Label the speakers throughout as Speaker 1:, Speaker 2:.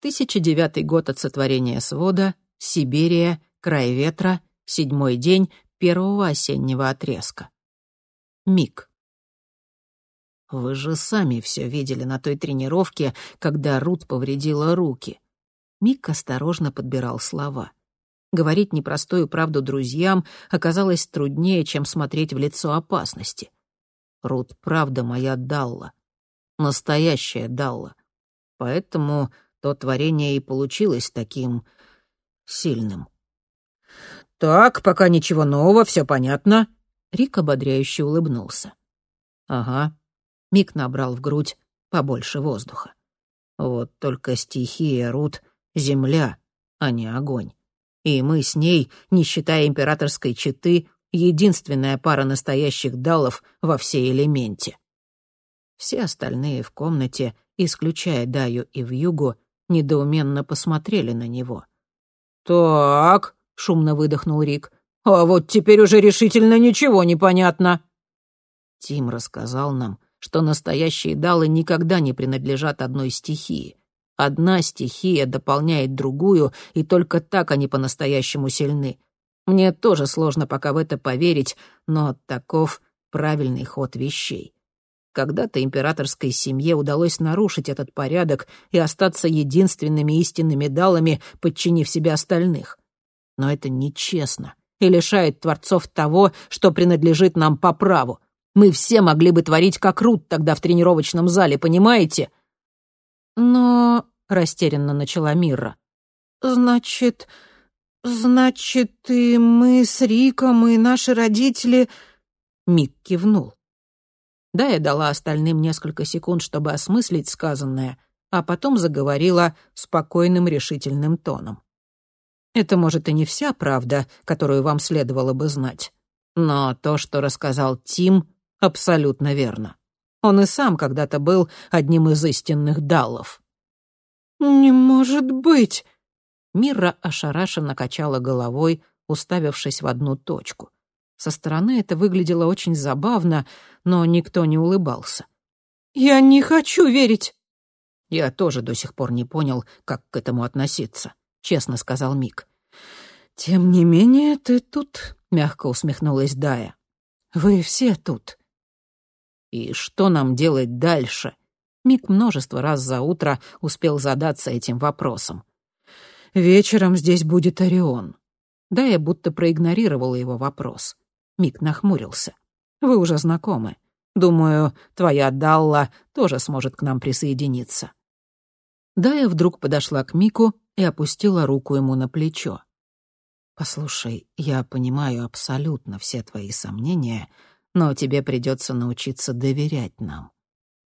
Speaker 1: 1009 год от сотворения свода, Сибирия, край ветра, седьмой день первого осеннего отрезка. Миг. Вы же сами все видели на той тренировке, когда Рут повредила руки. Мик осторожно подбирал слова. Говорить непростую правду друзьям оказалось труднее, чем смотреть в лицо опасности. Рут, правда моя Далла. Настоящая Далла. Поэтому то творение и получилось таким сильным. «Так, пока ничего нового, все понятно». Рик ободряюще улыбнулся. «Ага». Мик набрал в грудь побольше воздуха. «Вот только стихия Рут — земля, а не огонь. И мы с ней, не считая императорской четы, единственная пара настоящих далов во всей элементе. Все остальные в комнате, исключая Даю и Вьюгу, недоуменно посмотрели на него. «Так», — шумно выдохнул Рик, — «а вот теперь уже решительно ничего не понятно». Тим рассказал нам, что настоящие далы никогда не принадлежат одной стихии. Одна стихия дополняет другую, и только так они по-настоящему сильны. Мне тоже сложно пока в это поверить, но таков правильный ход вещей. Когда-то императорской семье удалось нарушить этот порядок и остаться единственными истинными далами, подчинив себе остальных. Но это нечестно и лишает творцов того, что принадлежит нам по праву. Мы все могли бы творить как Рут тогда в тренировочном зале, понимаете?
Speaker 2: Но... — растерянно начала Мира. «Значит... значит, и мы с Риком, и наши родители...»
Speaker 1: Мик кивнул. Да, я дала остальным несколько секунд, чтобы осмыслить сказанное, а потом заговорила спокойным решительным тоном. Это, может, и не вся правда, которую вам следовало бы знать. Но то, что рассказал Тим, абсолютно верно. Он и сам когда-то был одним из истинных даллов.
Speaker 2: «Не может быть!»
Speaker 1: Мира ошарашенно качала головой, уставившись в одну точку. Со стороны это выглядело очень забавно, но никто не улыбался.
Speaker 2: «Я не хочу верить!»
Speaker 1: «Я тоже до сих пор не понял, как к этому относиться», — честно сказал Мик.
Speaker 2: «Тем не менее, ты тут», — мягко усмехнулась Дая. «Вы все тут».
Speaker 1: «И что нам делать дальше?» Мик множество раз за утро успел задаться этим вопросом. «Вечером здесь будет Орион». Дая будто проигнорировала его вопрос. Мик нахмурился. «Вы уже знакомы. Думаю, твоя Далла тоже сможет к нам присоединиться». Дая вдруг подошла к Мику и опустила руку ему на плечо. «Послушай, я понимаю абсолютно все твои сомнения, но тебе придется научиться доверять нам».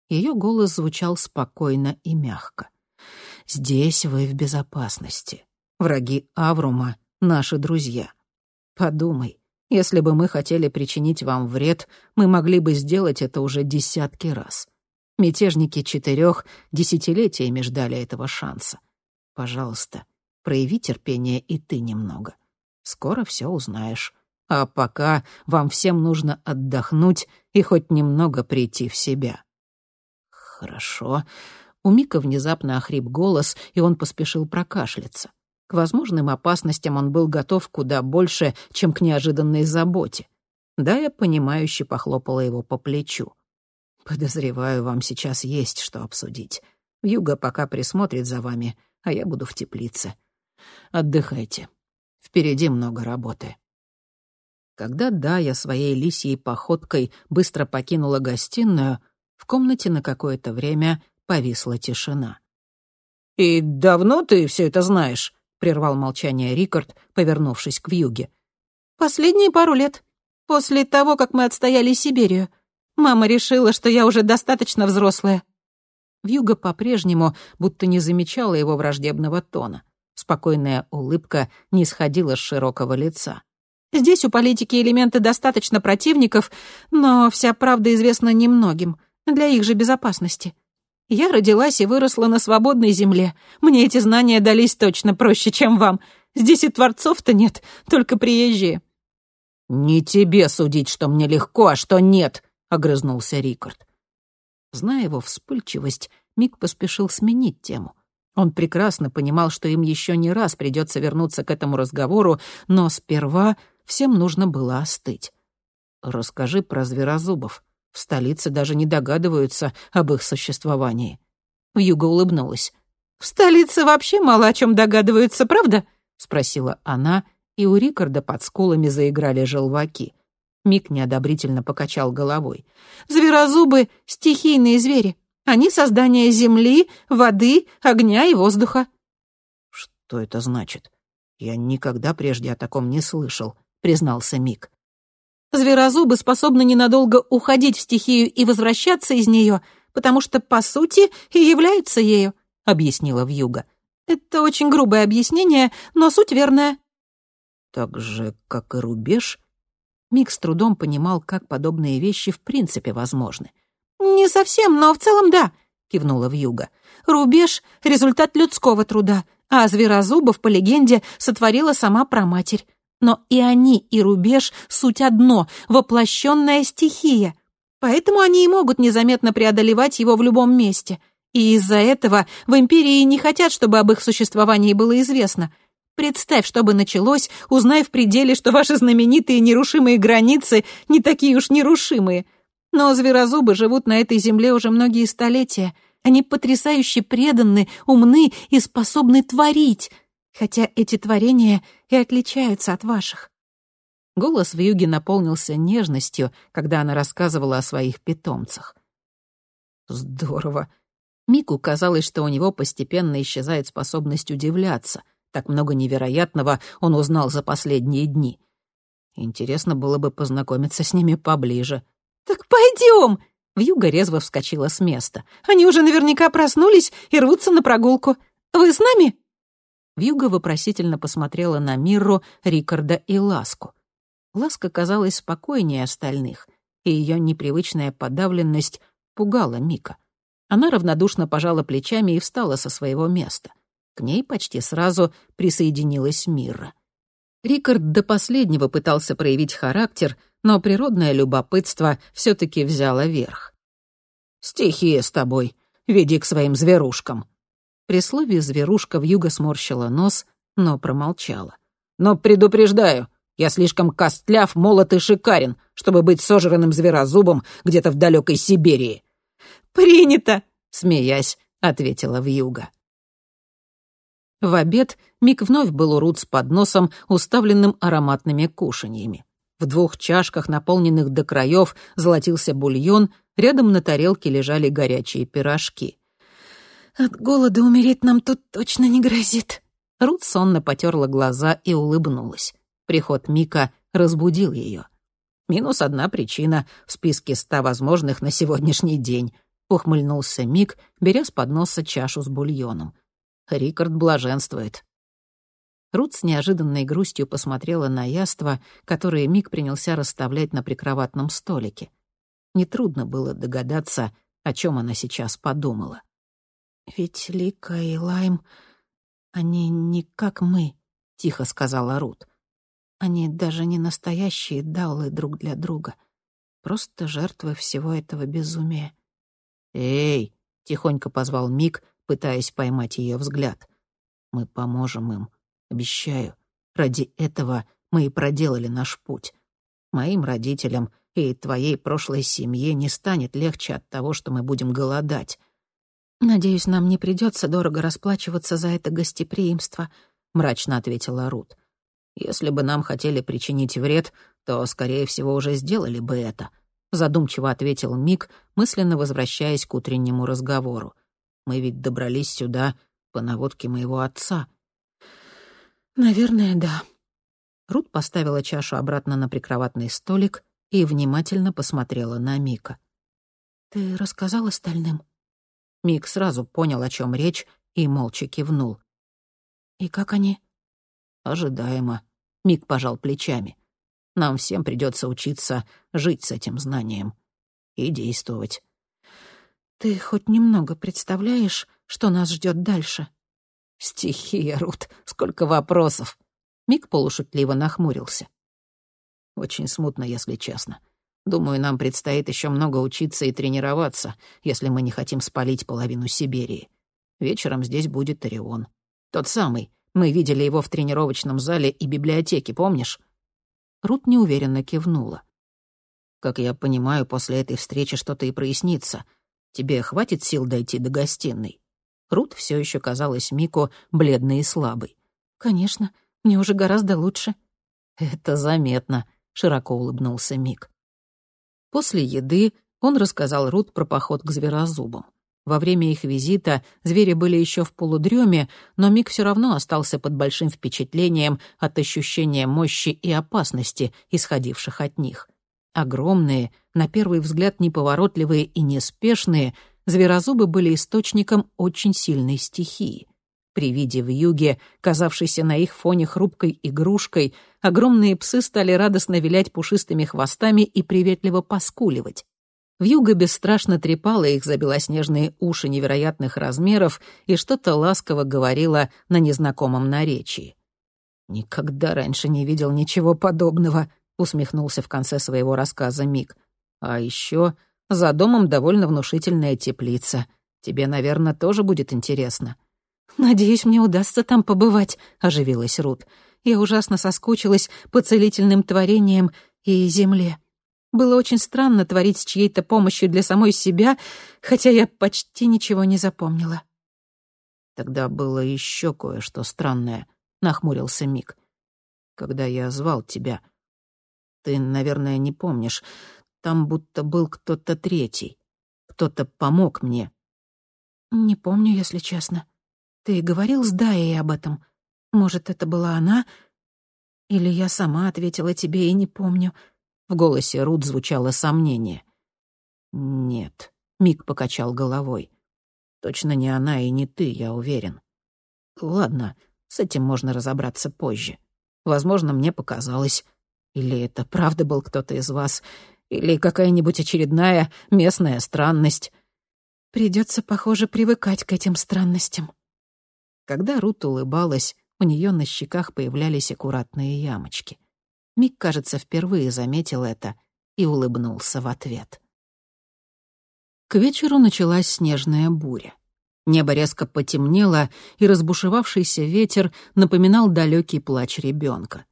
Speaker 1: Ее голос звучал спокойно и мягко. «Здесь вы в безопасности. Враги Аврума — наши друзья. Подумай, если бы мы хотели причинить вам вред, мы могли бы сделать это уже десятки раз. Мятежники четырех десятилетиями ждали этого шанса. Пожалуйста, прояви терпение и ты немного. Скоро все узнаешь. А пока вам всем нужно отдохнуть и хоть немного прийти в себя. Хорошо. У Мика внезапно охрип голос, и он поспешил прокашляться. К возможным опасностям он был готов куда больше, чем к неожиданной заботе. Да, я понимающе похлопала его по плечу. «Подозреваю, вам сейчас есть что обсудить. Юга пока присмотрит за вами, а я буду в теплице. Отдыхайте. Впереди много работы». Когда Дая своей лисьей походкой быстро покинула гостиную, в комнате на какое-то время повисла тишина.
Speaker 2: «И давно ты все это знаешь?» — прервал молчание Рикард, повернувшись к вьюге. «Последние пару лет. После того, как мы отстояли Сибирию. Мама решила, что я уже достаточно взрослая».
Speaker 1: Вьюга по-прежнему будто не замечала его враждебного тона. Спокойная улыбка не сходила с широкого лица.
Speaker 2: «Здесь у политики элементы достаточно противников, но вся правда известна немногим, для их же безопасности. Я родилась и выросла на свободной земле. Мне эти знания дались точно проще, чем вам. Здесь и творцов-то нет, только приезжие».
Speaker 1: «Не тебе судить, что мне легко, а что нет», — огрызнулся Рикард. Зная его вспыльчивость, Мик поспешил сменить тему. Он прекрасно понимал, что им еще не раз придется вернуться к этому разговору, но сперва всем нужно было остыть. «Расскажи про зверозубов. В столице даже не догадываются об их существовании».
Speaker 2: Вьюга улыбнулась. «В столице вообще мало о чем догадываются, правда?» — спросила она, и у Рикарда под скулами заиграли желваки. Мик неодобрительно покачал головой. «Зверозубы — стихийные звери. Они — создание земли, воды, огня и воздуха».
Speaker 1: «Что это значит? Я никогда прежде о таком не слышал», — признался Мик.
Speaker 2: «Зверозубы способны ненадолго уходить в стихию и возвращаться из нее, потому что, по сути, и являются ею», — объяснила Вьюга. «Это очень грубое объяснение, но суть верная».
Speaker 1: «Так же, как и рубеж?» Мик с трудом понимал, как подобные вещи в принципе возможны.
Speaker 2: «Не совсем, но в целом да», — кивнула Вьюга. «Рубеж — результат людского труда, а зверозубов, по легенде, сотворила сама праматерь. Но и они, и рубеж — суть одно, воплощенная стихия. Поэтому они и могут незаметно преодолевать его в любом месте. И из-за этого в Империи не хотят, чтобы об их существовании было известно — Представь, что бы началось, узнай в пределе, что ваши знаменитые нерушимые границы не такие уж нерушимые. Но зверозубы живут на этой земле уже многие столетия. Они потрясающе преданы, умны и способны творить, хотя эти творения и отличаются от ваших.
Speaker 1: Голос в юге наполнился нежностью, когда она рассказывала о своих питомцах. Здорово. Мику казалось, что у него постепенно исчезает способность удивляться — так много невероятного он узнал за последние дни. Интересно было бы познакомиться с ними поближе.
Speaker 2: «Так пойдем!» Вьюга резво вскочила с места. «Они уже наверняка проснулись и рвутся на прогулку. Вы с нами?»
Speaker 1: Вьюга вопросительно посмотрела на Мирру, Рикарда и Ласку. Ласка казалась спокойнее остальных, и ее непривычная подавленность пугала Мика. Она равнодушно пожала плечами и встала со своего места. К ней почти сразу присоединилась Мира. Рикард до последнего пытался проявить характер, но природное любопытство все таки взяло верх. «Стихия с тобой. Веди к своим зверушкам». При слове «зверушка» вьюга сморщила нос, но промолчала. «Но предупреждаю, я слишком костляв, молот и шикарен, чтобы быть сожранным зверозубом где-то в далекой Сибири».
Speaker 2: «Принято!»
Speaker 1: — смеясь, ответила вьюга. В обед Мик вновь был у Рут с подносом, уставленным ароматными кушаньями. В двух чашках, наполненных до краев, золотился бульон, рядом на тарелке лежали горячие пирожки.
Speaker 2: «От голода умереть нам тут точно не грозит».
Speaker 1: Рут сонно потерла глаза и улыбнулась. Приход Мика разбудил ее. «Минус одна причина в списке ста возможных на сегодняшний день», — ухмыльнулся Мик, беря с подноса чашу с бульоном. Рикард блаженствует. Рут с неожиданной грустью посмотрела на яства, которые Мик принялся расставлять на прикроватном столике. Нетрудно было догадаться, о чем она сейчас подумала.
Speaker 2: «Ведь Лика и Лайм, они не как мы», — тихо сказала Рут. «Они даже не настоящие даулы друг для друга, просто жертвы всего этого безумия».
Speaker 1: «Эй!» — тихонько позвал Мик, пытаясь поймать ее взгляд. «Мы поможем им, обещаю. Ради этого мы и проделали наш путь. Моим родителям и твоей прошлой семье не станет легче от того, что мы будем голодать».
Speaker 2: «Надеюсь, нам не придется дорого расплачиваться за это гостеприимство», — мрачно ответила Рут.
Speaker 1: «Если бы нам хотели причинить вред, то, скорее всего, уже сделали бы это», — задумчиво ответил Мик, мысленно возвращаясь к утреннему разговору. Мы ведь добрались сюда по наводке моего отца».
Speaker 2: «Наверное, да».
Speaker 1: Рут поставила чашу обратно на прикроватный столик и внимательно посмотрела на Мика.
Speaker 2: «Ты рассказал остальным?»
Speaker 1: Мик сразу понял, о чем речь, и молча кивнул.
Speaker 2: «И как они?»
Speaker 1: «Ожидаемо». Мик пожал плечами. «Нам всем придется учиться жить с этим знанием и действовать.
Speaker 2: «Ты хоть немного представляешь, что нас ждет дальше?»
Speaker 1: «Стихия, Рут, сколько вопросов!» Мик полушутливо нахмурился. «Очень смутно, если честно. Думаю, нам предстоит еще много учиться и тренироваться, если мы не хотим спалить половину Сибири. Вечером здесь будет Орион. Тот самый. Мы видели его в тренировочном зале и библиотеке, помнишь?»
Speaker 2: Рут неуверенно кивнула.
Speaker 1: «Как я понимаю, после этой встречи что-то и прояснится. Тебе хватит сил дойти до гостиной?» Рут все еще казалась Мико бледной и слабой.
Speaker 2: «Конечно, мне уже гораздо лучше».
Speaker 1: «Это заметно», — широко улыбнулся Мик. После еды он рассказал Рут про поход к зверозубам. Во время их визита звери были еще в полудреме, но Мик все равно остался под большим впечатлением от ощущения мощи и опасности, исходивших от них. Огромные, на первый взгляд неповоротливые и неспешные, зверозубы были источником очень сильной стихии. При виде в юге, казавшейся на их фоне хрупкой игрушкой, огромные псы стали радостно вилять пушистыми хвостами и приветливо поскуливать. Вьюга бесстрашно трепала их за белоснежные уши невероятных размеров и что-то ласково говорила на незнакомом наречии. «Никогда раньше не видел ничего подобного», — усмехнулся в конце своего рассказа Мик. «А еще за домом довольно внушительная теплица. Тебе, наверное, тоже будет интересно».
Speaker 2: «Надеюсь, мне удастся там побывать», — оживилась Рут. «Я ужасно соскучилась по целительным творениям и земле». Было очень странно творить с чьей-то помощью для самой себя, хотя я почти ничего не запомнила.
Speaker 1: Тогда было еще кое-что странное, нахмурился Мик. Когда я звал тебя. Ты, наверное, не помнишь. Там будто был кто-то третий. Кто-то помог мне.
Speaker 2: Не помню, если честно. Ты говорил с Даей об этом. Может, это была она? Или я сама ответила тебе и не помню.
Speaker 1: В голосе Рут звучало сомнение. «Нет», — Мик покачал головой. «Точно не она и не ты, я уверен. Ладно, с этим можно разобраться позже. Возможно, мне показалось. Или это правда был кто-то из вас, или какая-нибудь очередная местная странность».
Speaker 2: Придется, похоже, привыкать к этим странностям.
Speaker 1: Когда Рут улыбалась, у нее на щеках появлялись аккуратные ямочки. Мик, кажется, впервые заметил это и улыбнулся в ответ. К вечеру началась снежная буря. Небо резко потемнело, и разбушевавшийся ветер напоминал далекий плач ребенка.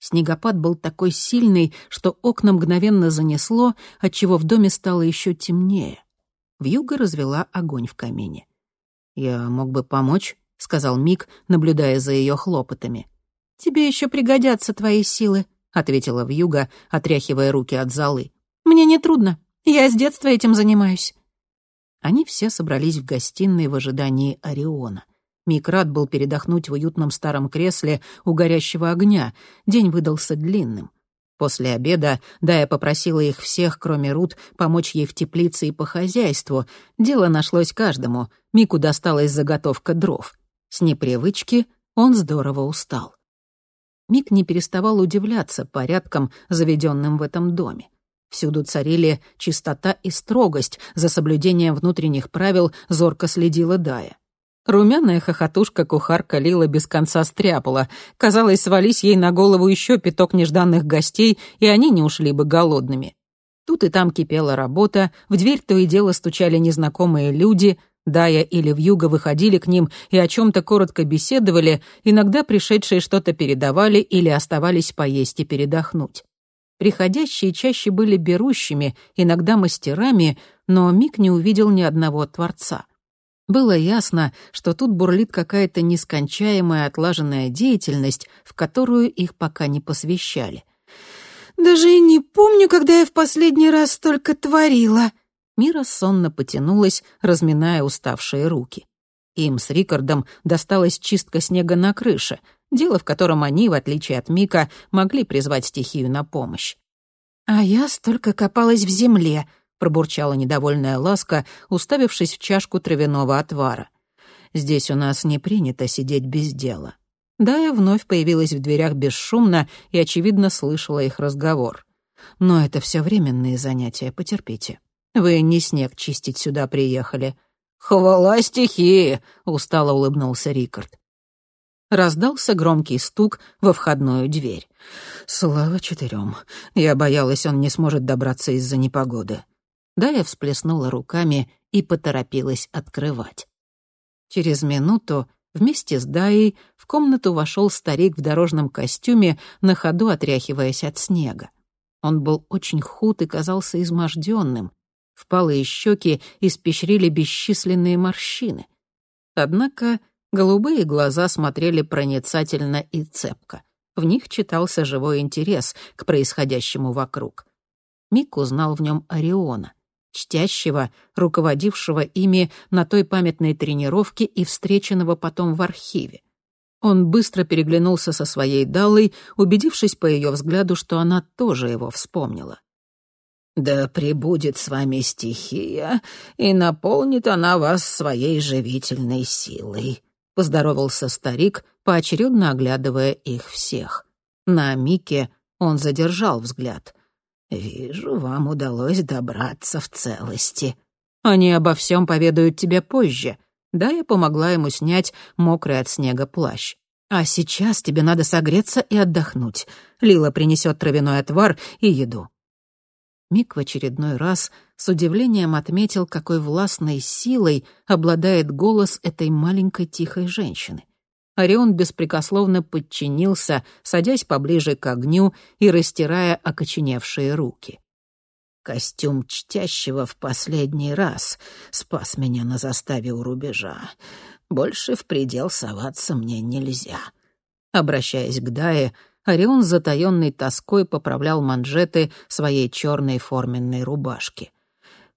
Speaker 1: Снегопад был такой сильный, что окна мгновенно занесло, отчего в доме стало еще темнее. Вьюга развела огонь в камине. «Я мог бы помочь», — сказал Мик, наблюдая за ее хлопотами.
Speaker 2: «Тебе еще пригодятся твои силы», — ответила Вьюга, отряхивая руки от золы. «Мне не трудно. Я с детства этим занимаюсь».
Speaker 1: Они все собрались в гостиной в ожидании Ориона. Мик рад был передохнуть в уютном старом кресле у горящего огня. День выдался длинным. После обеда Дая попросила их всех, кроме Рут, помочь ей в теплице и по хозяйству. Дело нашлось каждому. Мику досталась заготовка дров. С непривычки он здорово устал. Мик не переставал удивляться порядкам, заведенным в этом доме. Всюду царили чистота и строгость, за соблюдением внутренних правил зорко следила Дая. Румяная хохотушка-кухарка Лила без конца стряпала. Казалось, свались ей на голову еще пяток нежданных гостей, и они не ушли бы голодными. Тут и там кипела работа, в дверь то и дело стучали незнакомые люди — Дая или Вьюга выходили к ним и о чем-то коротко беседовали, иногда пришедшие что-то передавали или оставались поесть и передохнуть. Приходящие чаще были берущими, иногда мастерами, но Мик не увидел ни одного творца. Было ясно, что тут бурлит какая-то нескончаемая отлаженная деятельность, в которую их пока не посвящали.
Speaker 2: «Даже и не помню, когда я в последний раз столько творила»,
Speaker 1: Мира сонно потянулась, разминая уставшие руки. Им с Рикардом досталась чистка снега на крыше, дело в котором они, в отличие от Мика, могли призвать стихию на помощь.
Speaker 2: «А я столько копалась в земле», —
Speaker 1: пробурчала недовольная ласка, уставившись в чашку травяного отвара. «Здесь у нас не принято сидеть без дела». Дая вновь появилась в дверях бесшумно и, очевидно, слышала их разговор. «Но это все временные занятия, потерпите. Вы не снег чистить сюда приехали». «Хвала стихии!» — устало улыбнулся Рикард. Раздался громкий стук во входную дверь. «Слава четырем. Я боялась, он не сможет добраться из-за непогоды». Дая всплеснула руками и поторопилась открывать. Через минуту вместе с Даей в комнату вошел старик в дорожном костюме, на ходу отряхиваясь от снега. Он был очень худ и казался изможденным. Впалые щеки испещрили бесчисленные морщины. Однако голубые глаза смотрели проницательно и цепко. В них читался живой интерес к происходящему вокруг. Мик узнал в нем Ориона, чтящего, руководившего ими на той памятной тренировке и встреченного потом в архиве. Он быстро переглянулся со своей Даллой, убедившись по ее взгляду, что она тоже его вспомнила. «Да пребудет с вами стихия, и наполнит она вас своей живительной силой», — поздоровался старик, поочередно оглядывая их всех. На Мике он задержал взгляд. «Вижу, вам удалось добраться в целости». «Они обо всем поведают тебе позже», да, я помогла ему снять мокрый от снега плащ. А сейчас тебе надо согреться и отдохнуть. Лила принесет травяной отвар и еду. Мик в очередной раз с удивлением отметил, какой властной силой обладает голос этой маленькой тихой женщины. Орион беспрекословно подчинился, садясь поближе к огню и растирая окоченевшие руки. Костюм чтящего в последний раз спас меня на заставе у рубежа. Больше в предел соваться мне нельзя. Обращаясь к Дае, Орион с затаённой тоской поправлял манжеты своей черной форменной рубашки.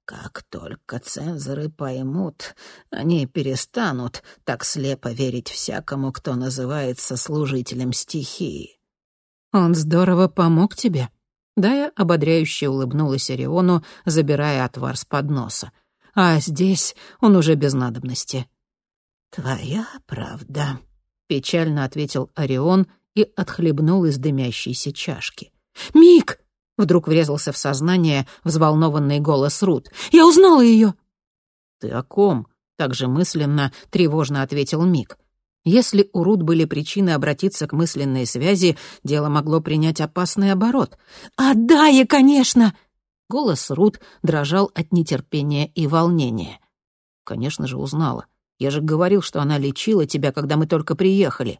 Speaker 1: Как только цензоры поймут, они перестанут так слепо верить всякому, кто называется служителем стихии. Он здорово помог тебе, Дая ободряюще улыбнулась Ориону, забирая отвар с подноса. «А здесь он уже без надобности». «Твоя правда», — печально ответил Орион и отхлебнул из дымящейся чашки. «Мик!» — вдруг врезался в сознание взволнованный голос Рут. «Я узнала ее!» «Ты о ком?» — также мысленно, тревожно ответил Мик. Если у Рут были причины обратиться к мысленной связи, дело могло принять опасный оборот. «Отдай, конечно!» Голос Рут дрожал от нетерпения и волнения. «Конечно же, узнала. Я же говорил, что она лечила тебя, когда мы только приехали».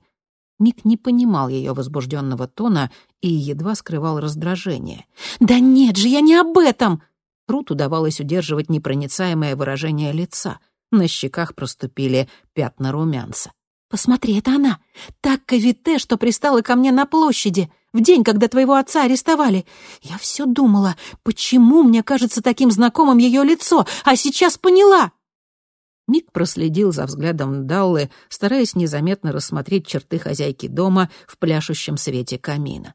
Speaker 1: Мик не понимал ее возбужденного тона и едва скрывал раздражение. «Да нет же, я не об этом!» Рут удавалось удерживать непроницаемое выражение лица. На щеках проступили пятна румянца. «Посмотри, это она! Так Кавите, что пристала ко мне на площади, в день, когда твоего отца арестовали. Я все думала, почему мне кажется таким знакомым ее лицо, а сейчас поняла!» Мик проследил за взглядом Даллы, стараясь незаметно рассмотреть черты хозяйки дома в пляшущем свете камина.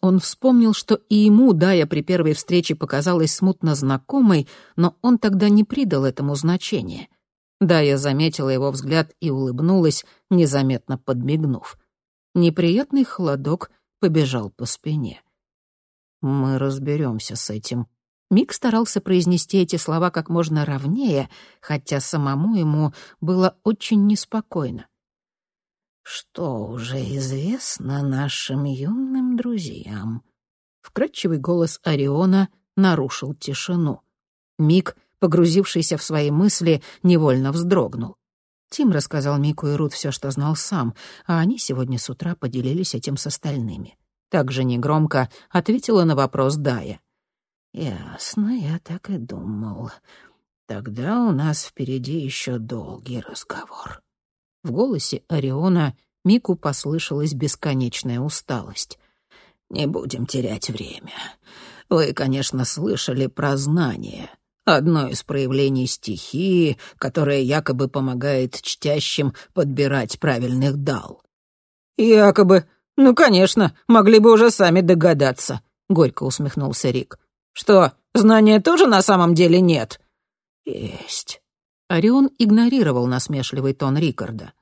Speaker 1: Он вспомнил, что и ему Дая при первой встрече показалась смутно знакомой, но он тогда не придал этому значения. Да, я заметила его взгляд и улыбнулась, незаметно подмигнув. Неприятный холодок побежал по спине. «Мы разберемся с этим». Мик старался произнести эти слова как можно ровнее, хотя самому ему было очень неспокойно. «Что уже известно нашим юным друзьям?» Вкрадчивый голос Ориона нарушил тишину. Мик погрузившийся в свои мысли, невольно вздрогнул. Тим рассказал Мику и Рут все, что знал сам, а они сегодня с утра поделились этим с остальными. Также негромко ответила на вопрос Дая. «Ясно, я так и думал. Тогда у нас впереди еще долгий разговор». В голосе Ориона Мику послышалась бесконечная усталость. «Не будем терять время. Вы, конечно, слышали про знание, Одно из проявлений стихии, которое якобы помогает чтящим подбирать правильных дал. «Якобы? Ну, конечно, могли бы уже сами догадаться», — горько усмехнулся Рик. «Что, знания тоже на самом деле нет?» «Есть». Орион игнорировал насмешливый тон Рикарда.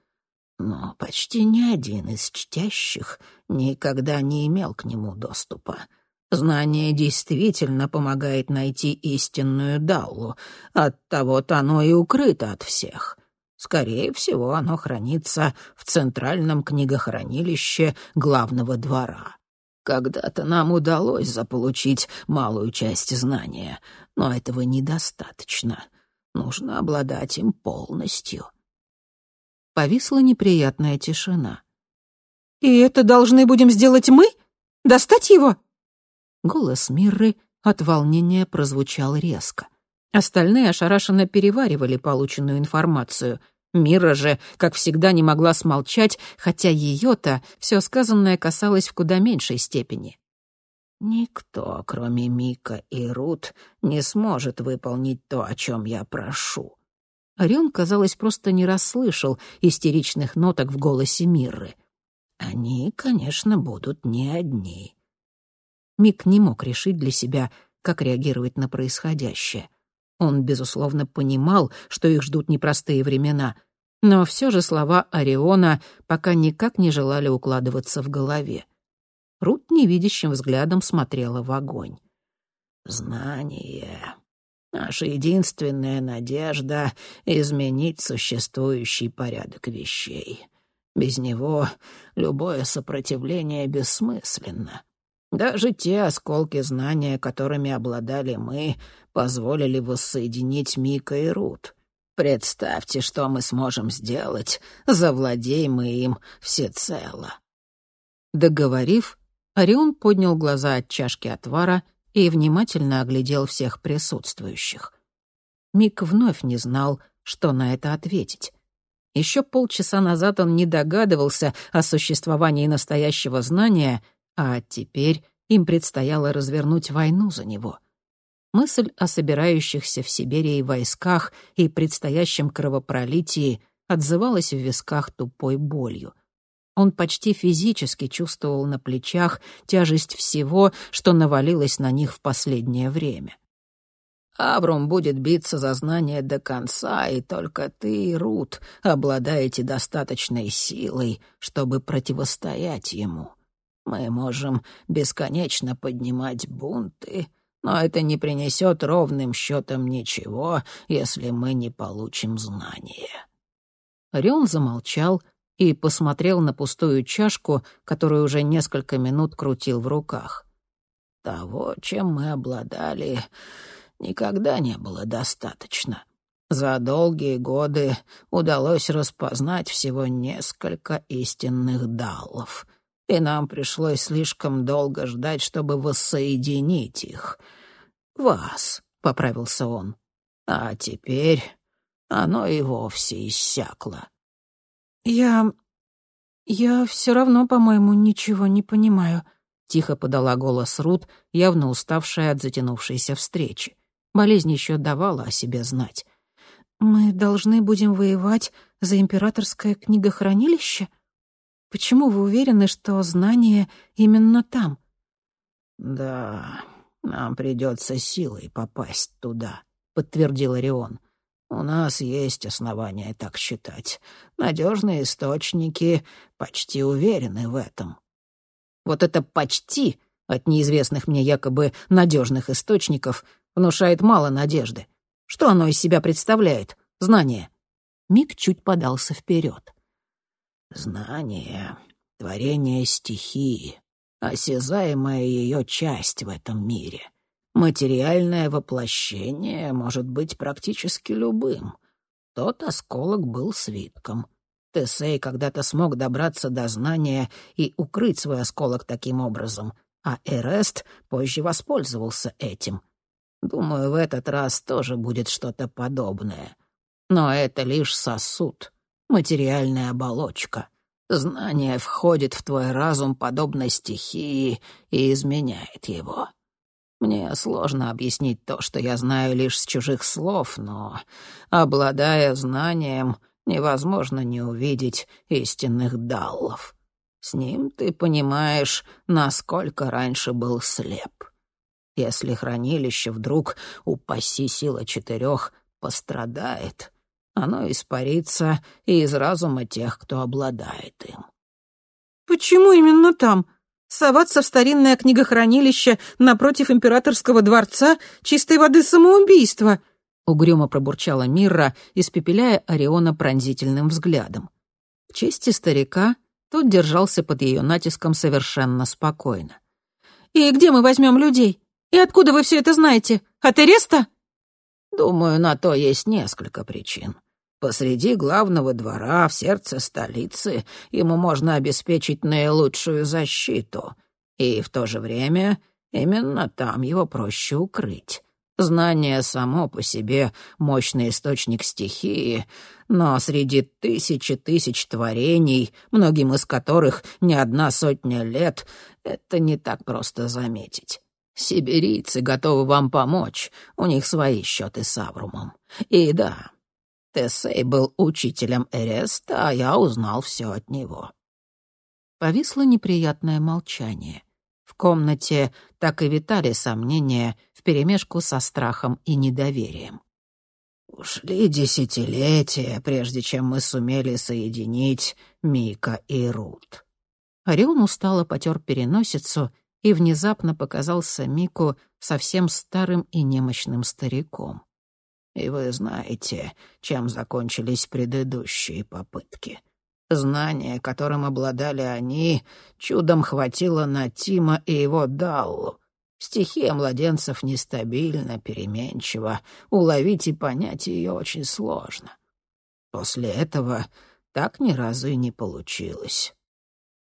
Speaker 1: «Но почти ни один из чтящих никогда не имел к нему доступа. Знание действительно помогает найти истинную Даллу. Оттого-то оно и укрыто от всех. Скорее всего, оно хранится в центральном книгохранилище главного двора. Когда-то нам удалось заполучить малую часть знания, но этого недостаточно. Нужно обладать им полностью. Повисла неприятная тишина.
Speaker 2: «И это должны будем сделать мы? Достать его?»
Speaker 1: Голос Мирры от волнения прозвучал резко. Остальные ошарашенно переваривали полученную информацию. Мира же, как всегда, не могла смолчать, хотя ее-то все сказанное касалось в куда меньшей степени. «Никто, кроме Мика и Рут, не сможет выполнить то, о чем я прошу». Орион, казалось, просто не расслышал истеричных ноток в голосе Мирры. «Они, конечно, будут не одни». Мик не мог решить для себя, как реагировать на происходящее. Он, безусловно, понимал, что их ждут непростые времена, но все же слова Ориона пока никак не желали укладываться в голове. Рут невидящим взглядом смотрела в огонь. «Знание. Наша единственная надежда — изменить существующий порядок вещей. Без него любое сопротивление бессмысленно. Даже те осколки знания, которыми обладали мы, позволили воссоединить Мика и Рут. Представьте, что мы сможем сделать, завладеем мы им всецело». Договорив, Орион поднял глаза от чашки отвара и внимательно оглядел всех присутствующих. Мик вновь не знал, что на это ответить. Еще полчаса назад он не догадывался о существовании настоящего знания, а теперь им предстояло развернуть войну за него. Мысль о собирающихся в Сибири войсках и предстоящем кровопролитии отзывалась в висках тупой болью. Он почти физически чувствовал на плечах тяжесть всего, что навалилось на них в последнее время. Аврум будет биться за знание до конца, и только ты, Рут, обладаете достаточной силой, чтобы противостоять ему. Мы можем бесконечно поднимать бунты, но это не принесет ровным счетом ничего, если мы не получим знания». Рион замолчал и посмотрел на пустую чашку, которую уже несколько минут крутил в руках. «Того, чем мы обладали, никогда не было достаточно. За долгие годы удалось распознать всего несколько истинных даллов, и нам пришлось слишком долго ждать, чтобы воссоединить их. Вас», — поправился он, — «а теперь оно и вовсе иссякло».
Speaker 2: «Я... я все равно, по-моему, ничего не понимаю», — тихо подала голос Рут, явно уставшая от затянувшейся встречи. Болезнь еще давала о себе знать. «Мы должны будем воевать за императорское книгохранилище? Почему вы уверены, что знание именно там?»
Speaker 1: «Да, нам придется силой попасть туда», — подтвердил Орион. «У нас есть основания так считать. Надежные источники почти уверены в этом». Вот это «почти» от неизвестных мне якобы надежных источников внушает мало надежды. Что оно из себя представляет? Знание. Мик чуть подался вперед. Знание — творение стихии, осязаемая ее часть в этом мире. Материальное воплощение может быть практически любым. Тот осколок был свитком. Тесей когда-то смог добраться до знания и укрыть свой осколок таким образом, а Эрест позже воспользовался этим. Думаю, в этот раз тоже будет что-то подобное. Но это лишь сосуд, материальная оболочка. Знание входит в твой разум подобно стихии и изменяет его. Мне сложно объяснить то, что я знаю лишь с чужих слов, но, обладая знанием, невозможно не увидеть истинных даллов. С ним ты понимаешь, насколько раньше был слеп. Если хранилище вдруг, упаси сила четырех, пострадает, оно испарится и из разума тех, кто обладает им.
Speaker 2: «Почему именно там? Соваться в старинное книгохранилище напротив императорского дворца чистой воды самоубийство?»
Speaker 1: Угрюмо пробурчала Мирра, испепеляя Ориона пронзительным взглядом. К чести старика, тот держался под ее натиском совершенно спокойно.
Speaker 2: «И где мы возьмем людей? И откуда вы все это знаете? От Эреста?»
Speaker 1: Думаю, на то есть несколько причин.
Speaker 3: Посреди главного двора, в сердце столицы, ему можно обеспечить наилучшую защиту. И в то же время именно там его проще укрыть. Знание само по себе — мощный источник стихии, но среди тысячи тысяч творений, многим из которых не одна сотня лет, это не так просто заметить. Сибирийцы готовы вам помочь, у них свои счеты с Аврумом. И да, Тесей был учителем Эреста, а я узнал все от него.
Speaker 1: Повисло неприятное молчание. В комнате так и витали сомнения вперемешку со страхом и недоверием.
Speaker 3: Ушли десятилетия, прежде чем мы сумели соединить Мика и Рут.
Speaker 1: Орион устало потер переносицу, и внезапно показался Мику совсем старым и немощным стариком.
Speaker 3: И вы знаете, чем закончились предыдущие попытки. Знание, которым обладали они, чудом хватило на Тима и его Даллу. Стихия младенцев нестабильна, переменчива, уловить и понять ее очень сложно. После этого так ни разу и не получилось.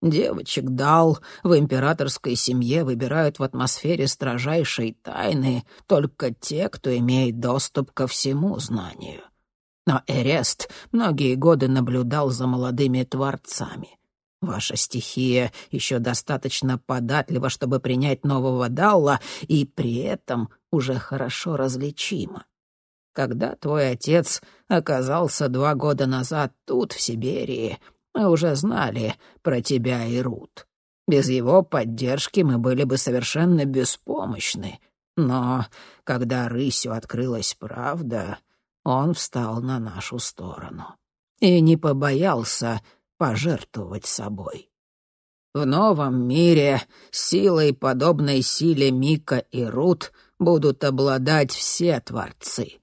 Speaker 3: Девочек дал в императорской семье выбирают в атмосфере строжайшей тайны только те, кто имеет доступ ко всему знанию. Но Эрест многие годы наблюдал за молодыми творцами. Ваша стихия еще достаточно податлива, чтобы принять нового Далла, и при этом уже хорошо различима. Когда твой отец оказался два года назад тут, в Сибири, мы уже знали про тебя и Рут. Без его поддержки мы были бы совершенно беспомощны. Но когда рысью открылась правда, он встал на нашу сторону и не побоялся пожертвовать собой. В новом мире силой, подобной силе Мика и Рут, будут обладать все творцы.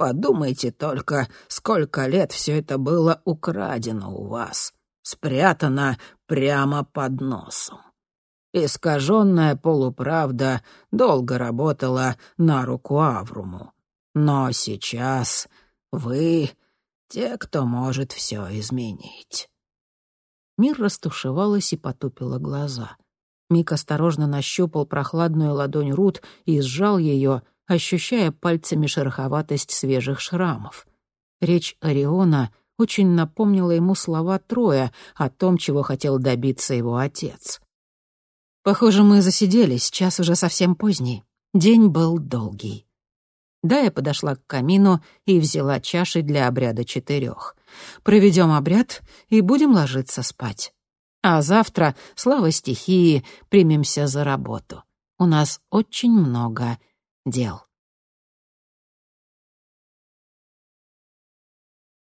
Speaker 3: Подумайте только, сколько лет все это было украдено у вас, спрятано прямо под носом. Искаженная полуправда долго работала на руку Авруму. Но сейчас вы те, кто может все изменить.
Speaker 1: Мир растушевалась и потупила глаза. Мик осторожно нащупал прохладную ладонь Рут и сжал ее, ощущая пальцами шероховатость свежих шрамов. Речь Ориона очень напомнила ему слова Троя о том, чего хотел добиться его отец. «Похоже, мы засиделись, час уже совсем поздний. День был долгий». Дая подошла к камину и взяла чаши для обряда четырех. «Проведем обряд и будем ложиться спать. А завтра, слава стихии, примемся за работу. У нас очень много дел.